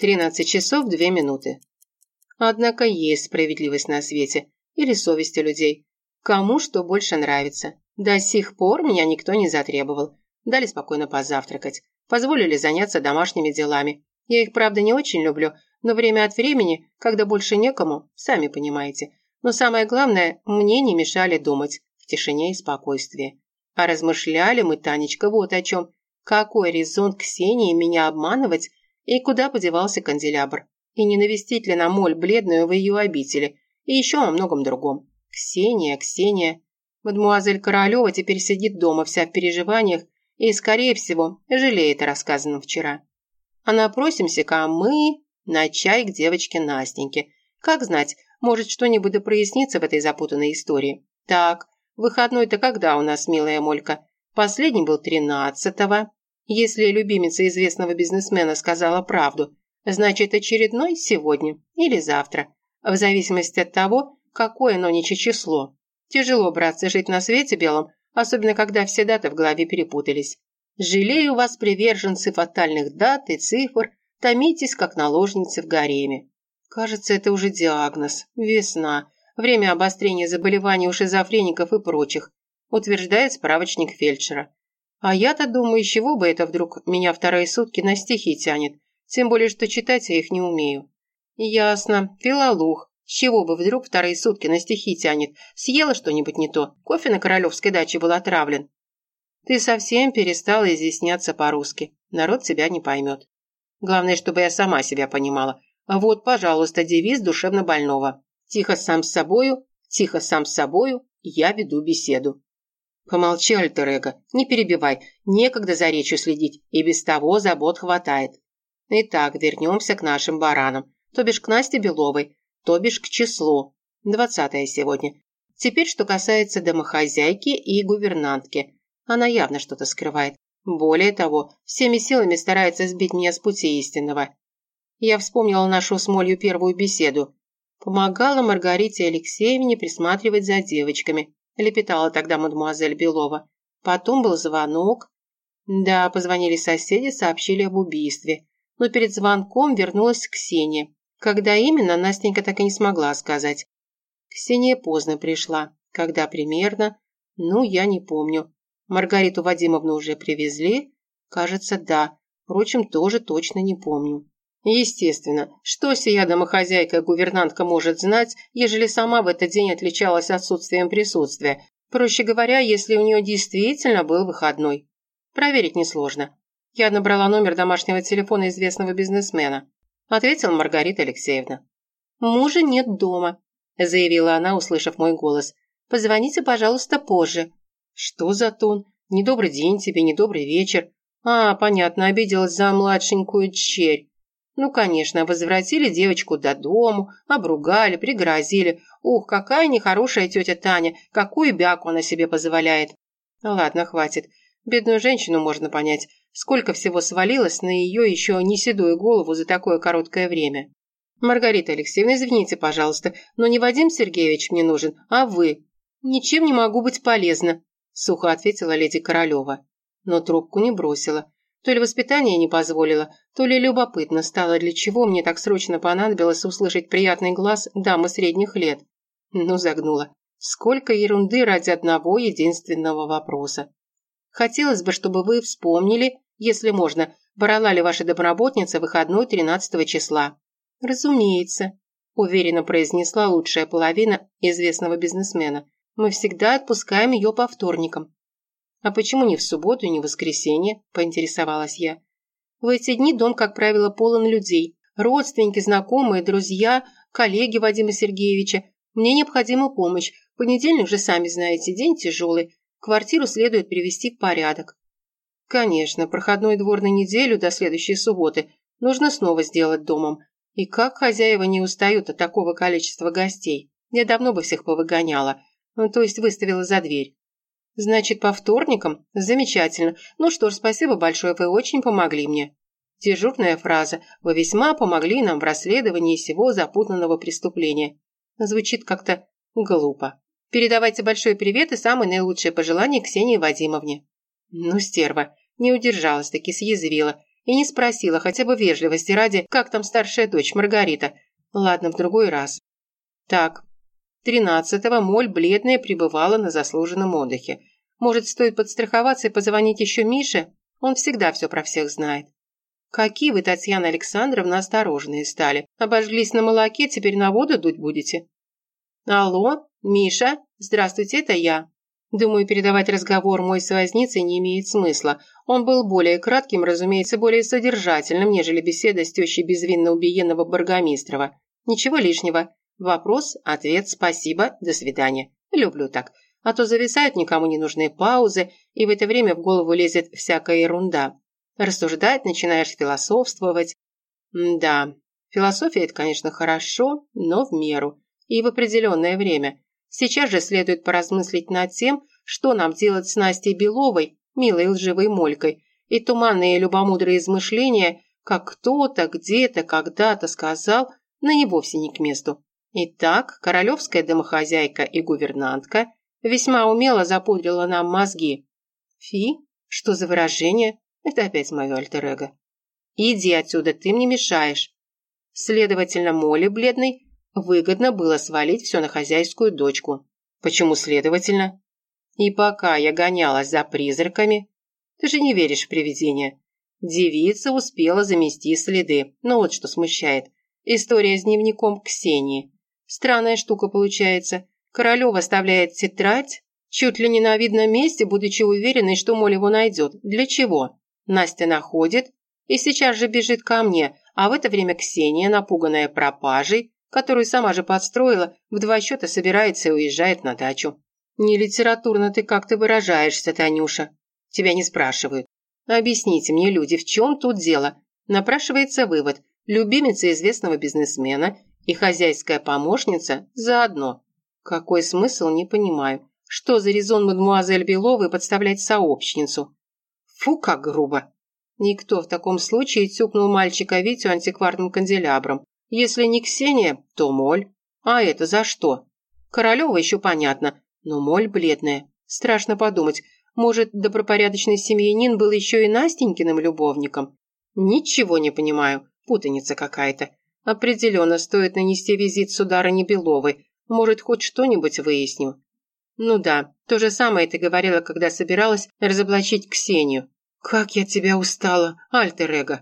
13 часов 2 минуты. Однако есть справедливость на свете. Или совесть у людей. Кому что больше нравится. До сих пор меня никто не затребовал. Дали спокойно позавтракать. Позволили заняться домашними делами. Я их, правда, не очень люблю, но время от времени, когда больше некому, сами понимаете. Но самое главное, мне не мешали думать в тишине и спокойствии. А размышляли мы, Танечка, вот о чем. Какой резон Ксении меня обманывать и куда подевался канделябр? И не навестить ли на моль бледную в ее обители? И еще о многом другом. Ксения, Ксения. Мадмуазель Королева теперь сидит дома вся в переживаниях и, скорее всего, жалеет о рассказанном вчера. А напросимся-ка мы на чай к девочке Настеньке. Как знать, может, что-нибудь да прояснится в этой запутанной истории. Так, выходной-то когда у нас, милая Молька? Последний был тринадцатого. Если любимица известного бизнесмена сказала правду, значит, очередной сегодня или завтра, в зависимости от того, какое нониче число. Тяжело, братцы, жить на свете белом, особенно когда все даты в голове перепутались. Жалею вас, приверженцы фатальных дат и цифр, томитесь, как наложницы в гареме. Кажется, это уже диагноз. Весна. Время обострения заболеваний у шизофреников и прочих, утверждает справочник фельдшера. А я-то думаю, чего бы это вдруг меня вторые сутки на стихи тянет, тем более, что читать я их не умею. Ясно, филолух. С чего бы вдруг вторые сутки на стихи тянет? Съела что-нибудь не то? Кофе на королевской даче был отравлен. Ты совсем перестала изъясняться по-русски. Народ тебя не поймет. Главное, чтобы я сама себя понимала. Вот, пожалуйста, девиз душевно больного. Тихо сам с собою, тихо сам с собою, я веду беседу. Помолчи, альтер не перебивай, некогда за речью следить, и без того забот хватает. Итак, вернемся к нашим баранам, то бишь к Насте Беловой, то бишь к числу. Двадцатое сегодня. Теперь, что касается домохозяйки и гувернантки. Она явно что-то скрывает. Более того, всеми силами старается сбить меня с пути истинного. Я вспомнила нашу с Молью первую беседу. Помогала Маргарите Алексеевне присматривать за девочками лепетала тогда мадемуазель Белова. Потом был звонок. Да, позвонили соседи, сообщили об убийстве. Но перед звонком вернулась Ксения. Когда именно, Настенька так и не смогла сказать. Ксения поздно пришла. Когда примерно? Ну, я не помню. Маргариту Вадимовну уже привезли? Кажется, да. Впрочем, тоже точно не помню. Естественно, что сия домохозяйка-гувернантка может знать, ежели сама в этот день отличалась отсутствием присутствия, проще говоря, если у нее действительно был выходной. Проверить несложно. Я набрала номер домашнего телефона известного бизнесмена. Ответила Маргарита Алексеевна. «Мужа нет дома», – заявила она, услышав мой голос. «Позвоните, пожалуйста, позже». «Что за тон? Недобрый день тебе, недобрый вечер». «А, понятно, обиделась за младшенькую черь. Ну, конечно, возвратили девочку до дому, обругали, пригрозили. Ух, какая нехорошая тетя Таня, какую бяку она себе позволяет. Ладно, хватит. Бедную женщину можно понять. Сколько всего свалилось на ее еще не седую голову за такое короткое время. Маргарита Алексеевна, извините, пожалуйста, но не Вадим Сергеевич мне нужен, а вы. Ничем не могу быть полезна, сухо ответила леди Королева. Но трубку не бросила. То ли воспитание не позволило, то ли любопытно стало, для чего мне так срочно понадобилось услышать приятный глаз дамы средних лет. Ну, загнула. Сколько ерунды ради одного единственного вопроса. Хотелось бы, чтобы вы вспомнили, если можно, брала ли ваша домработница выходной 13 числа. Разумеется, уверенно произнесла лучшая половина известного бизнесмена. Мы всегда отпускаем ее по вторникам. «А почему не в субботу и не в воскресенье?» – поинтересовалась я. «В эти дни дом, как правило, полон людей. Родственники, знакомые, друзья, коллеги Вадима Сергеевича. Мне необходима помощь. Понедельник же, сами знаете, день тяжелый. Квартиру следует привести в порядок». «Конечно, проходной двор на неделю до следующей субботы нужно снова сделать домом. И как хозяева не устают от такого количества гостей? Я давно бы всех повыгоняла, ну, то есть выставила за дверь. Значит, по вторникам? Замечательно. Ну что ж, спасибо большое, вы очень помогли мне. Дежурная фраза «Вы весьма помогли нам в расследовании всего запутанного преступления». Звучит как-то глупо. Передавайте большой привет и самые наилучшие пожелания Ксении Вадимовне. Ну, стерва, не удержалась, таки съязвила. и не спросила, хотя бы вежливости ради, как там старшая дочь Маргарита. Ладно, в другой раз. Так, тринадцатого Моль бледная пребывала на заслуженном отдыхе. Может, стоит подстраховаться и позвонить еще Мише? Он всегда все про всех знает. Какие вы, Татьяна Александровна, осторожные стали. Обожглись на молоке, теперь на воду дуть будете? Алло, Миша? Здравствуйте, это я. Думаю, передавать разговор мой с возницей не имеет смысла. Он был более кратким, разумеется, более содержательным, нежели беседа с тещей безвинно убиенного Баргомистрова. Ничего лишнего. Вопрос, ответ, спасибо, до свидания. Люблю так. А то зависают никому не нужные паузы, и в это время в голову лезет всякая ерунда. Рассуждать начинаешь философствовать. Да, философия – это, конечно, хорошо, но в меру. И в определенное время. Сейчас же следует поразмыслить над тем, что нам делать с Настей Беловой, милой лживой молькой, и туманные любомудрые измышления, как кто-то, где-то, когда-то сказал, на не вовсе не к месту. Итак, королевская домохозяйка и гувернантка весьма умело запудрила нам мозги. Фи? Что за выражение? Это опять мое альтер-эго. Иди отсюда, ты мне мешаешь. Следовательно, Молли бледный Выгодно было свалить все на хозяйскую дочку. Почему следовательно? И пока я гонялась за призраками... Ты же не веришь в привидения. Девица успела замести следы, но вот что смущает. История с дневником Ксении. Странная штука получается. Королева оставляет тетрадь, чуть ли не на видном месте, будучи уверенной, что Моль его найдет. Для чего? Настя находит и сейчас же бежит ко мне, а в это время Ксения, напуганная пропажей, которую сама же подстроила, в два счета собирается и уезжает на дачу. Не литературно ты как-то выражаешься, Танюша. Тебя не спрашивают. Объясните мне, люди, в чем тут дело? Напрашивается вывод. Любимица известного бизнесмена и хозяйская помощница заодно. Какой смысл, не понимаю. Что за резон мадемуазель Беловой подставлять сообщницу? Фу, как грубо. Никто в таком случае тюкнул мальчика Витю антикварным канделябром. Если не Ксения, то Моль. А это за что? Королева еще понятно, но Моль бледная. Страшно подумать, может, добропорядочный семьянин был еще и Настенькиным любовником? Ничего не понимаю, путаница какая-то. Определенно стоит нанести визит сударыне Беловой. Может, хоть что-нибудь выясню. Ну да, то же самое ты говорила, когда собиралась разоблачить Ксению. Как я тебя устала, альтер -эго.